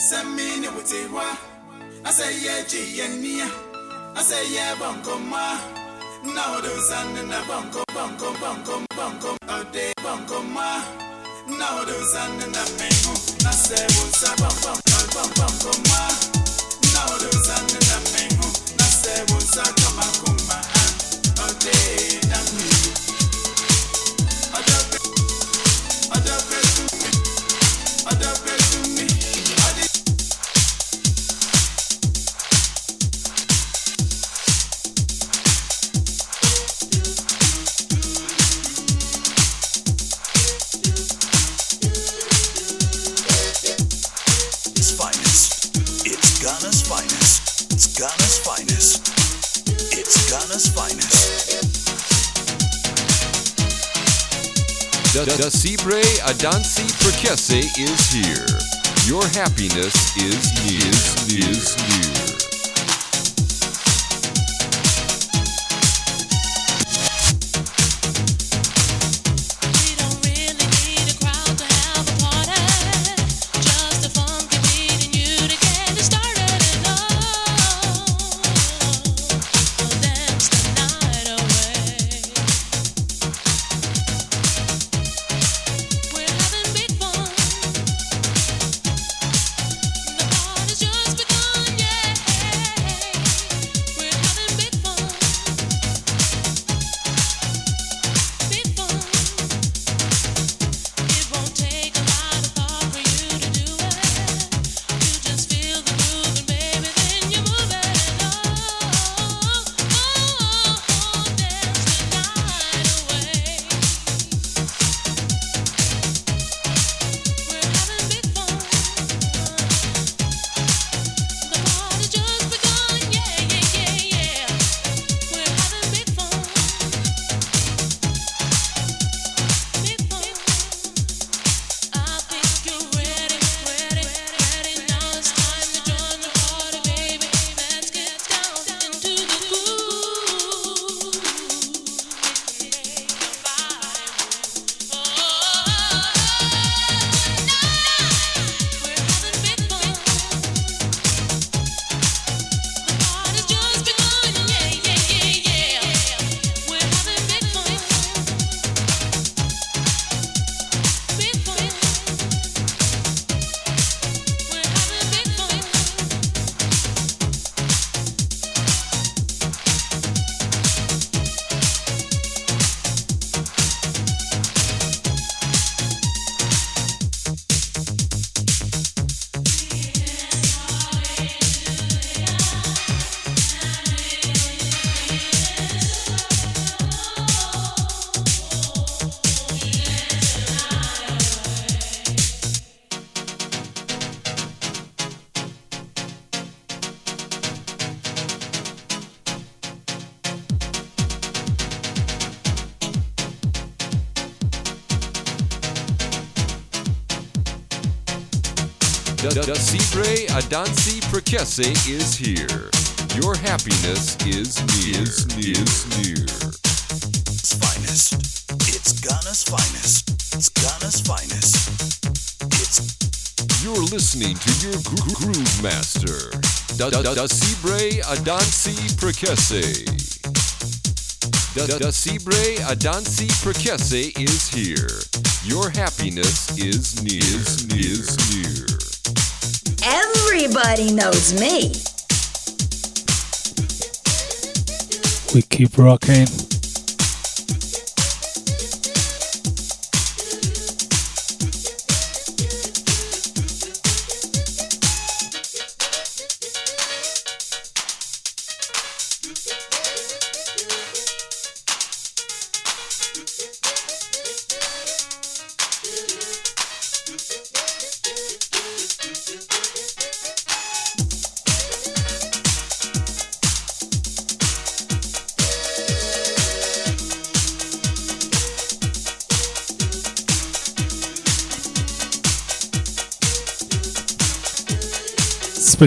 Me with it, I say, yeah, G, and Nia. I say, yeah, bunko, ma. Now the sun and the bunko, bunko, bunko, bunko, all day, bunko, ma. Now the sun and the mango. I say, what's up, bunko, bunko, bunko, ma. Now the sun and the mango. I say, what's up, come on, come on, Dasibre Adansi Prekese is here. Your happiness is. Is, is near. Dasibre Adansi Prekese is here. Your happiness is near. Is near. Is near. It's finest. It's Ghana's finest. It's Ghana's finest. It's. You're listening to your gro- groove master, Dasibre Adansi Prekese. Dasibre Adansi Prekese is here. Your happiness is near. Is near. Is near. Everybody knows me. We keep rocking.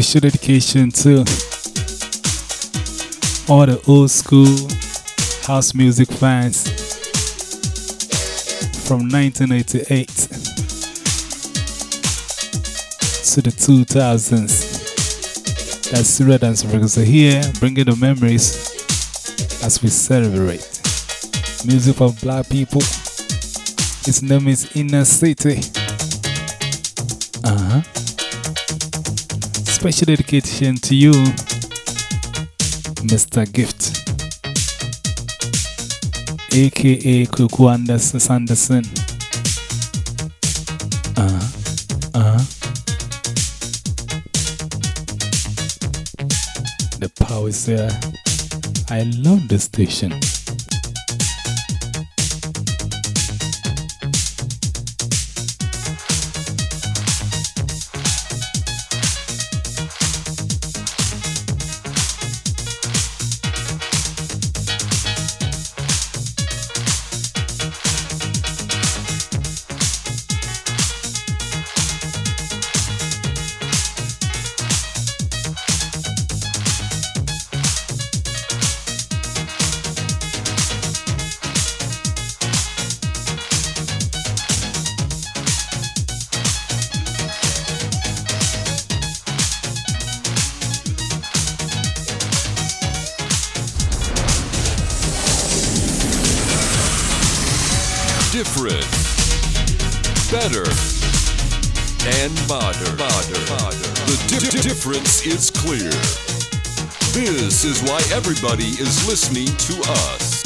Special dedication to all the old school house music fans from 1988. to the 2000s. That's Sura Dance here, bringing the memories as we celebrate. Music for black people. Its name is Inner City. Uh huh. Special dedication to you, Mr. Gift, aka Kuku Anderson Sanderson. Uh. Uh. The power is there. I love the station. Clear. This is why everybody is listening to us.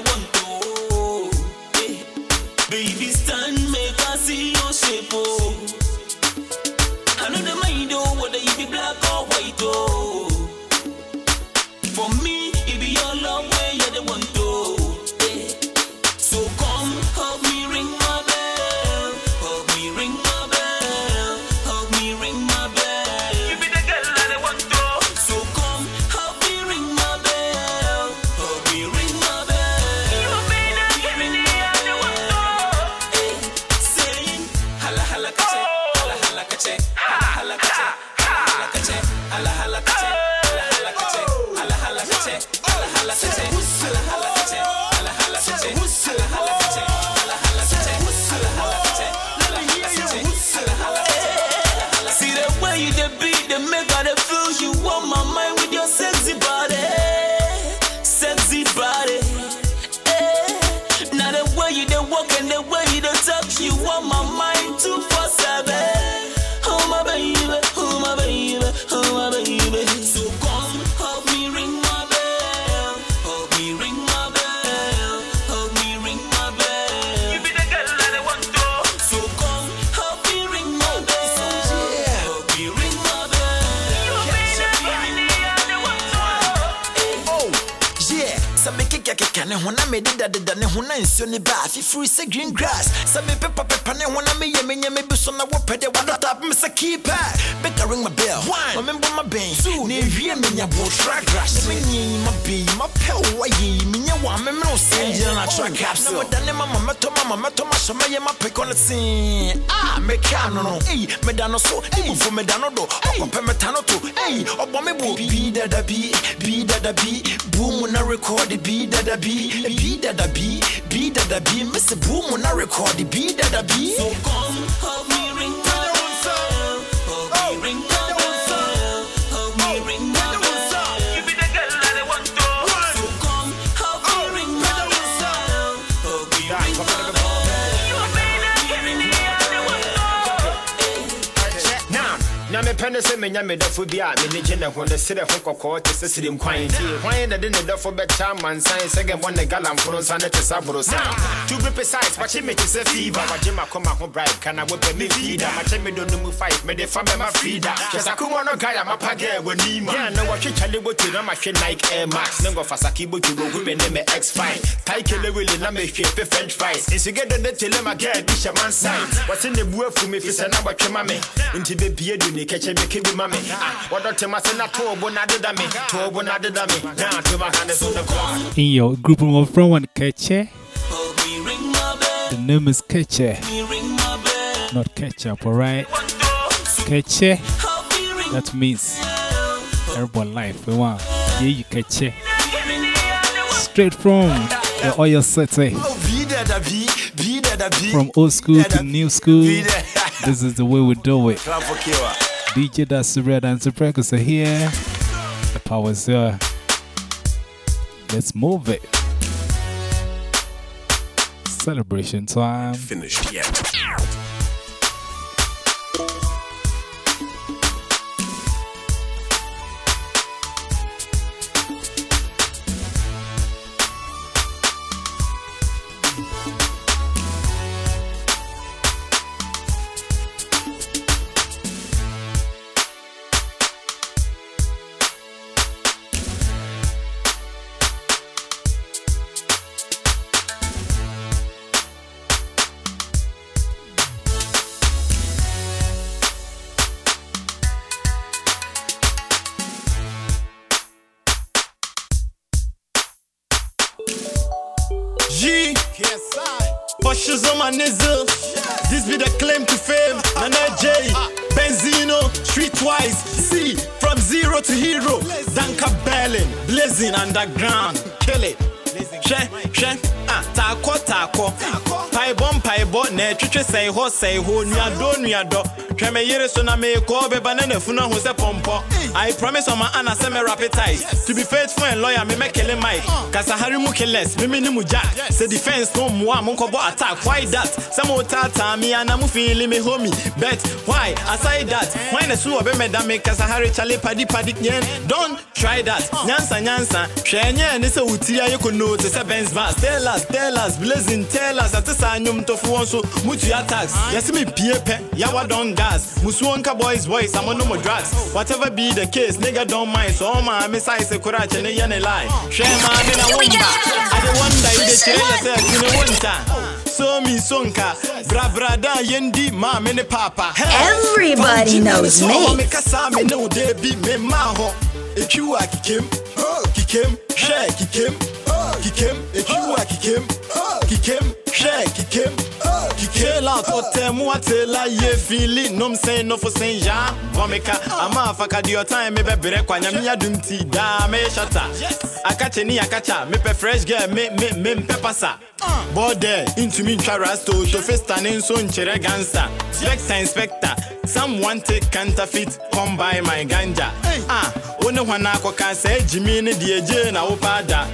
one mekeka keka ne ho na mededa deda ne ho na nsuo ne ba. Afifiri sɛ green grass. Sɛ mepepa pepa ne ho na meyɛ menyɛme bi so na wopɛ dɛ wadɔtap me sɛ keypad bɛka ring my bell. Ma membɔ ma bɛn. na ɛwie menya botragrash ne menyɛyi ma bei mapɛ wo wayɛyi menyɛ wɔ a memene wo sɛn gyina na oh, tra capsule na wɔda ne mama mɛtɔ mama mɛtɔ mahyɛ mɛyɛ mapɛkɔ no tee a meka no no. Ei meda no so. Ne bufo meda no do. Ɔkɔpɛ meta no to. Ei ɔbɔ me bo. Bi dada bi bi dada bi. Boom na record bi dada bi B da da B, B da da B, Mr. Boom when I record, B da da B. So come home. Mepɛ ne sɛ menya me dɔfo bi a mene gye ne ho. Ne serɛ ho kɔkɔɔ te sɛ sirim kwan nti. Hwan na de ne dɔfo bɛkyɛ amansan sɛ gɛmmɔ ne galamforo nsa ne te sa borosan to be precise wakye me te sɛ fever. Wagye makoma ho bribe kana wopɛ me feeda makyɛ me do no mu five mede fa mɛma frida. Hwɛ sakoma no gaya mapa gɛ w'anima yɛ na wɔhwe kyale botu na mahwɛ nike air max. Ne ngɔfasake botu bohu me ne me x fine tai kelewele na mehwɛ pe french fries. Nsugɛdɛ ne tele ma gɛ man side wɔse ne bu afu me fi sɛ na wɔtwe ma me. Nti bɛbie du ne kɛkyɛ meke bi ma me Ah, wɔdɔ tema se na toobo na deda me toobo na deda me na toma ha ne so ne kɔ In your group of friend one Keche. Help me ring my bell. The name is Keche, Me ring my bell. not ketchup, alright? Keche, Help me ring that means everyone life. We want yeah, you Keche. Straight from the oil city, Oh, be there, da be, be there, da be. from old school to new school. This is the way we do it. DJ that's Red and Supercus are here. The power's here. Let's move it. Celebration time. Finished yet. Pushes on my nizzle. This be the claim to fame. Nana J. Benzino. Streetwise. C. From zero to hero. Danka Berlin. Blazing underground. Kill it. Hwɛ hwɛ ah taakɔ taakɔ paebɔ mpaebɔ na ɛtwitwe sɛe hɔ sɛe hɔ nuadɔ nuadɔ hwɛ me yere so na meekɔ bɛba ne nafunu ahu sɛ pɔmpɔ. I promise on my Anna sɛ me appetite To be faithful and loyal me mɛkele Mike. Kasahari mu killers me me ne mu jack. Sɛ defense no mmoa mo nkɔbɔ attack. Why that? Sɛ mo taataa me ana mo feeli me homie. Bet why? Aside that Why na so ɔbɛ mɛda me? Kasahari chale padi padi nyɛn Don't try that. Nyansa nyansa. Hwɛ nyɛ ne sɛ wo tiri ayɛ kono te sɛ Benz bus Tell us tell us blazing tell us. Ate saa nnwomtɔfo wɔn so mutua tax. Yɛse me pie pɛ yawa don gas Musuo nka boys boys amo no mo drugs. Whatever be the case nigga don't mind. So ɔma me size kora kyɛ ne yɛ ne lie Hwɛ maame na womba I dey wonder. you dey kyerɛ yourself you ne wonta So me sonka Bra bra da yendi maame ne papa. Everybody knows me. me kasa me no de bi me ma ho. Etwiwa kikem kikem hwɛ kikem kikem etwiwa kikem kikem hwɛ kikem kikem out hotel mu atela ye fili. Nom sen no for sen ja vomika ama afaka your time me bebre kwa nyame adum ti da me shata akache ni akacha me pe fresh girl me me me pepasa Bode, into me rasto to festa ne nso nkyerɛ gansa. Spectre inspector, someone take counterfeit, come buy my ganja. Ah, one hɔ na akɔka sɛ gyimi ne deɛ gye na wopa ada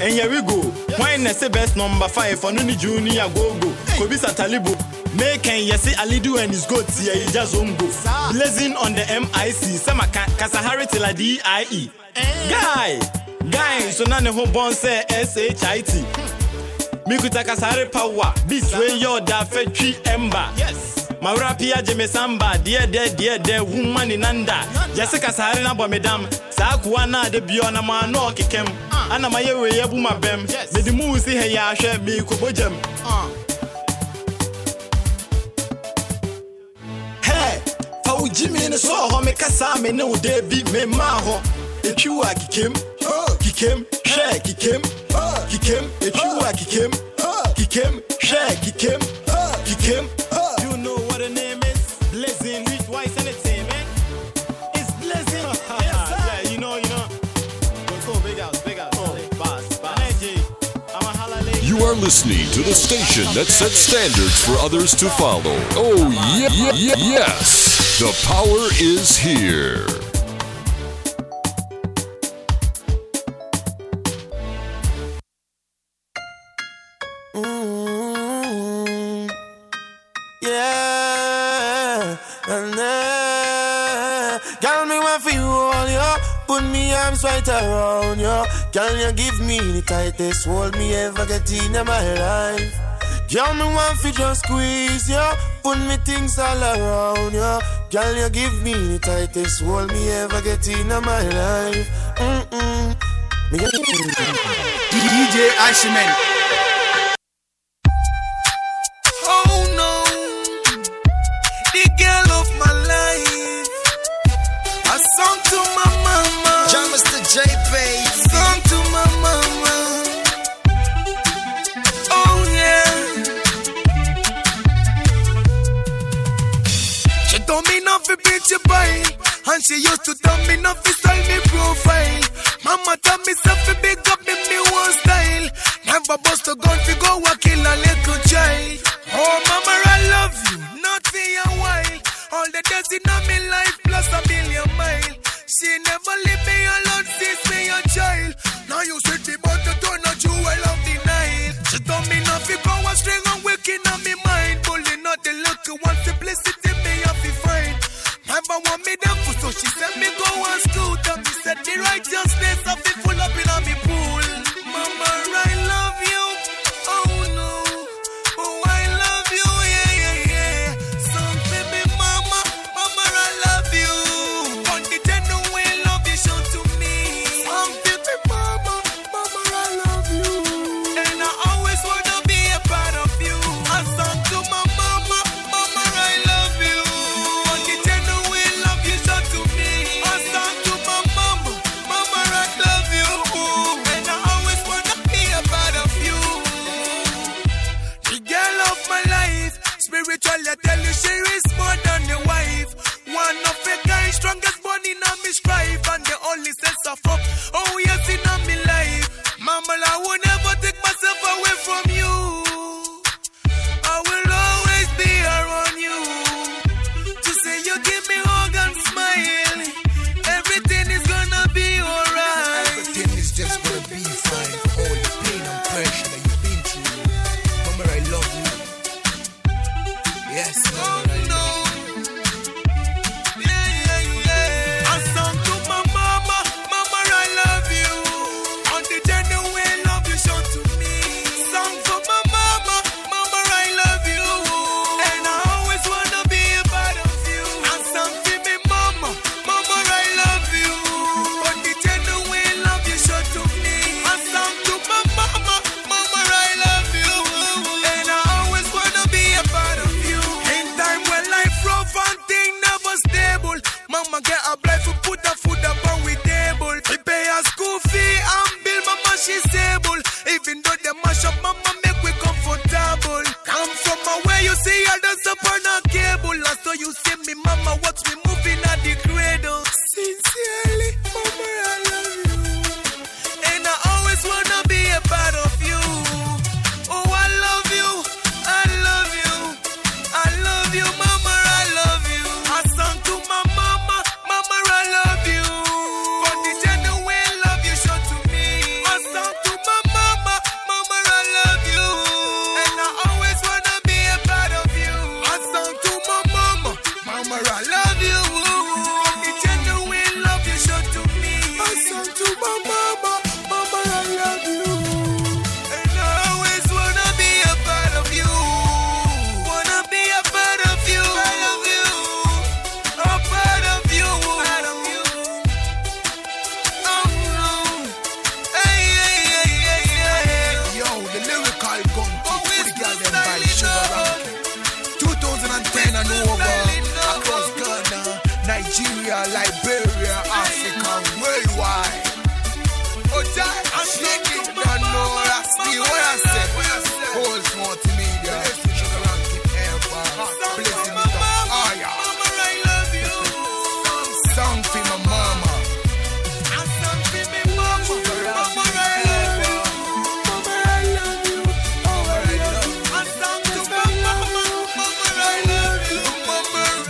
And here we go, why na say best number 5 ɔno ne junior gogo Kobisa Talibu Maken yesi Alidu and his goat here he just Blazing on the MIC Samaka Kasahari till DIE Guy, guy so na ne ho bɔn sɛ SHIT mikuta kasare power. Beat wey yɛ ɔda fɛtwi ɛmba mawura pia gye me samba. Deɛ dɛ deɛ dɛ wuma ne nanda. Yɛse kasare na bɔ me dam saa koa no ade bia ɔnam na ɔkekɛm ana mayɛ wei bu ma bɛm mede mu si hɛ yɛ ahwɛ meekɔbɔgyam gyam fa wo gyimi ne so hɔ mekasa me ne wo daa bi memmaa hɔ ɛtwi wo a kikem kikem hwɛ kikem kikem ɛtwi wo a kikem kikem hwɛ kikem kikem You know what the name is? Blazing, reach wise anything, man. It's blazing. yes. Yeah, you know, you know. Go, go, big house, big house. Oh. Boss, boss. Energy. I'm a holla lady. You are listening to the station that sets standards for others to follow. Oh, yeah, yeah, yeah, yes. The power is here. around you. Can you give me the tightest hold me ever get in my life? Girl, me want fi just squeeze you, put me things all around you. Girl, you give me the tightest hold me ever get in my life. Mm-mm. DJ Iceman. she buy. And she used to tell me not to style me profile. Mama tell me something big up me me one style. Never bust a gun to go a kill a little child. Oh mama I love you, not for a while. All the days in my life plus a million mile. She never leave me alone. she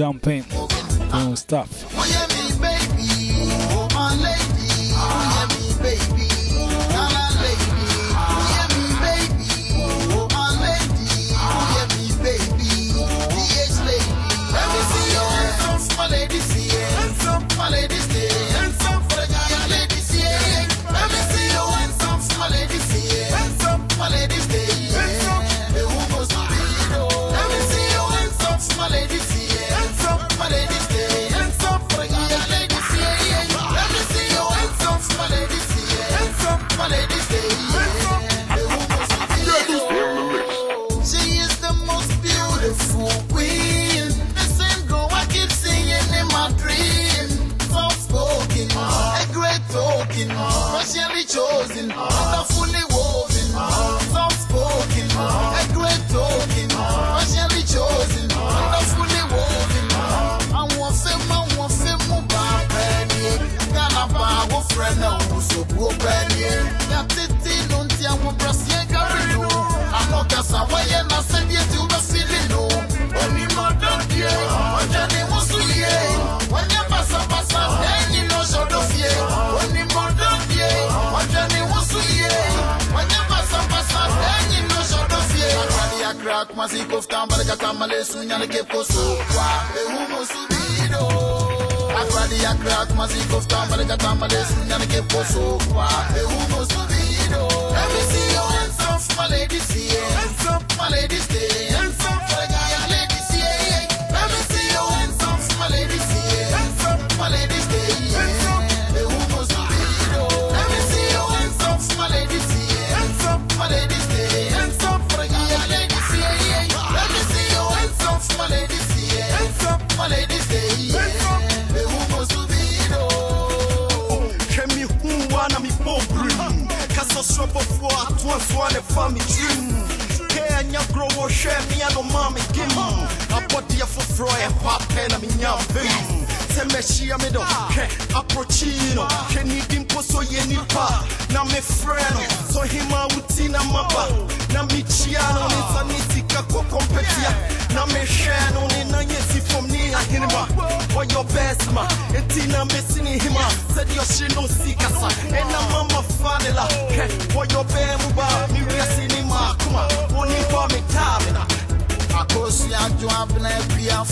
jumping, doing stuff. masiko skambare katamale sunyane keposo wa ehumo subido. Akwadi yakra masiko skambare katamale sunyane keposo wa ehumo subido. Let me see your hands up my lady see hands up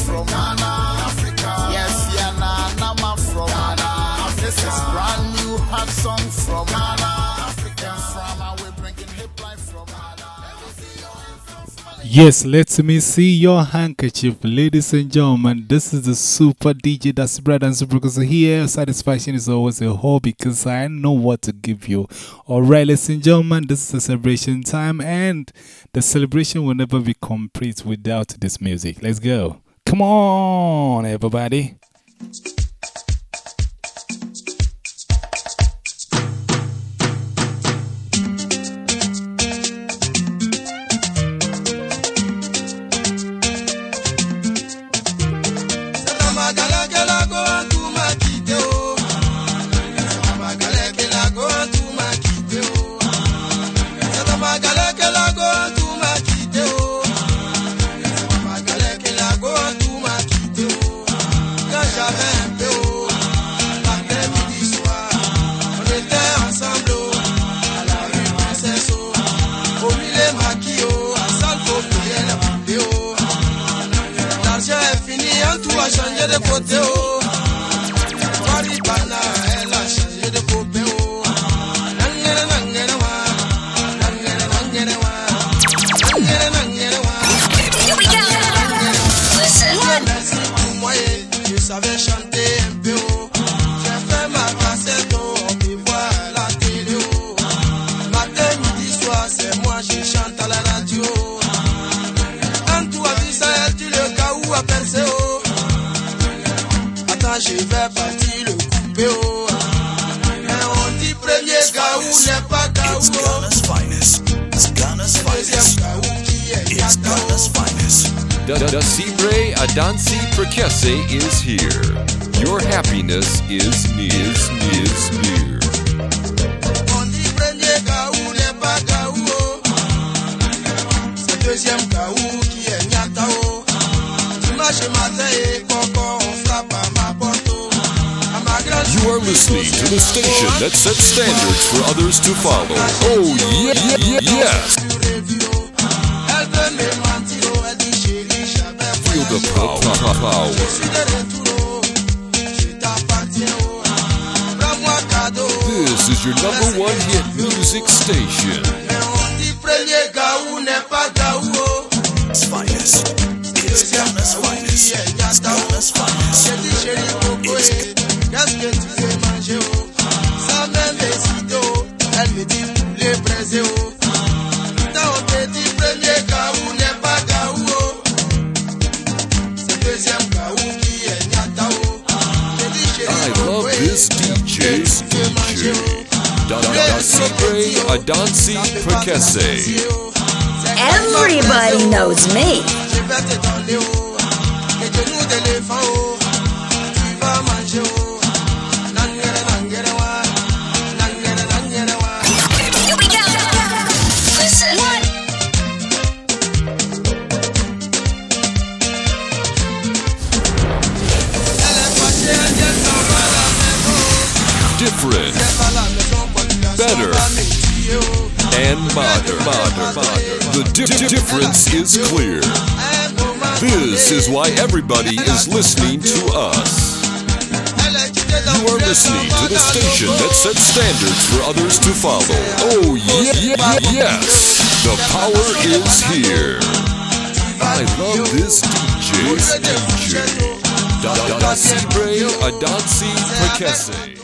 from Ghana, Africa. Yes, Yana, Nama from Ghana, Africa. This is brand new hot song from Ghana, Yes, let me see your handkerchief, ladies and gentlemen. This is the super DJ that's bread and Super because here satisfaction is always a hobby because I know what to give you. All right, ladies and gentlemen, this is the celebration time, and the celebration will never be complete without this music. Let's go. Come on, everybody. Dancy Prekese is here. Your happiness is near. Is, is near. You are listening to the station that sets standards for others to follow. Oh, yeah, yeah, yes. This is your number one hit music station. Mais on dit premier Gaou n'est pas Gaou. It's finest. It's Ghana's finest. It's Ghana's finest. Adansi Prekese. Everybody knows me. Is clear. This is why everybody is listening to us. You are listening to the station that sets standards for others to follow. Oh, yeah, yeah, yes. The power is here. I love this DJ's DJ. Da da da Adansi Prekese.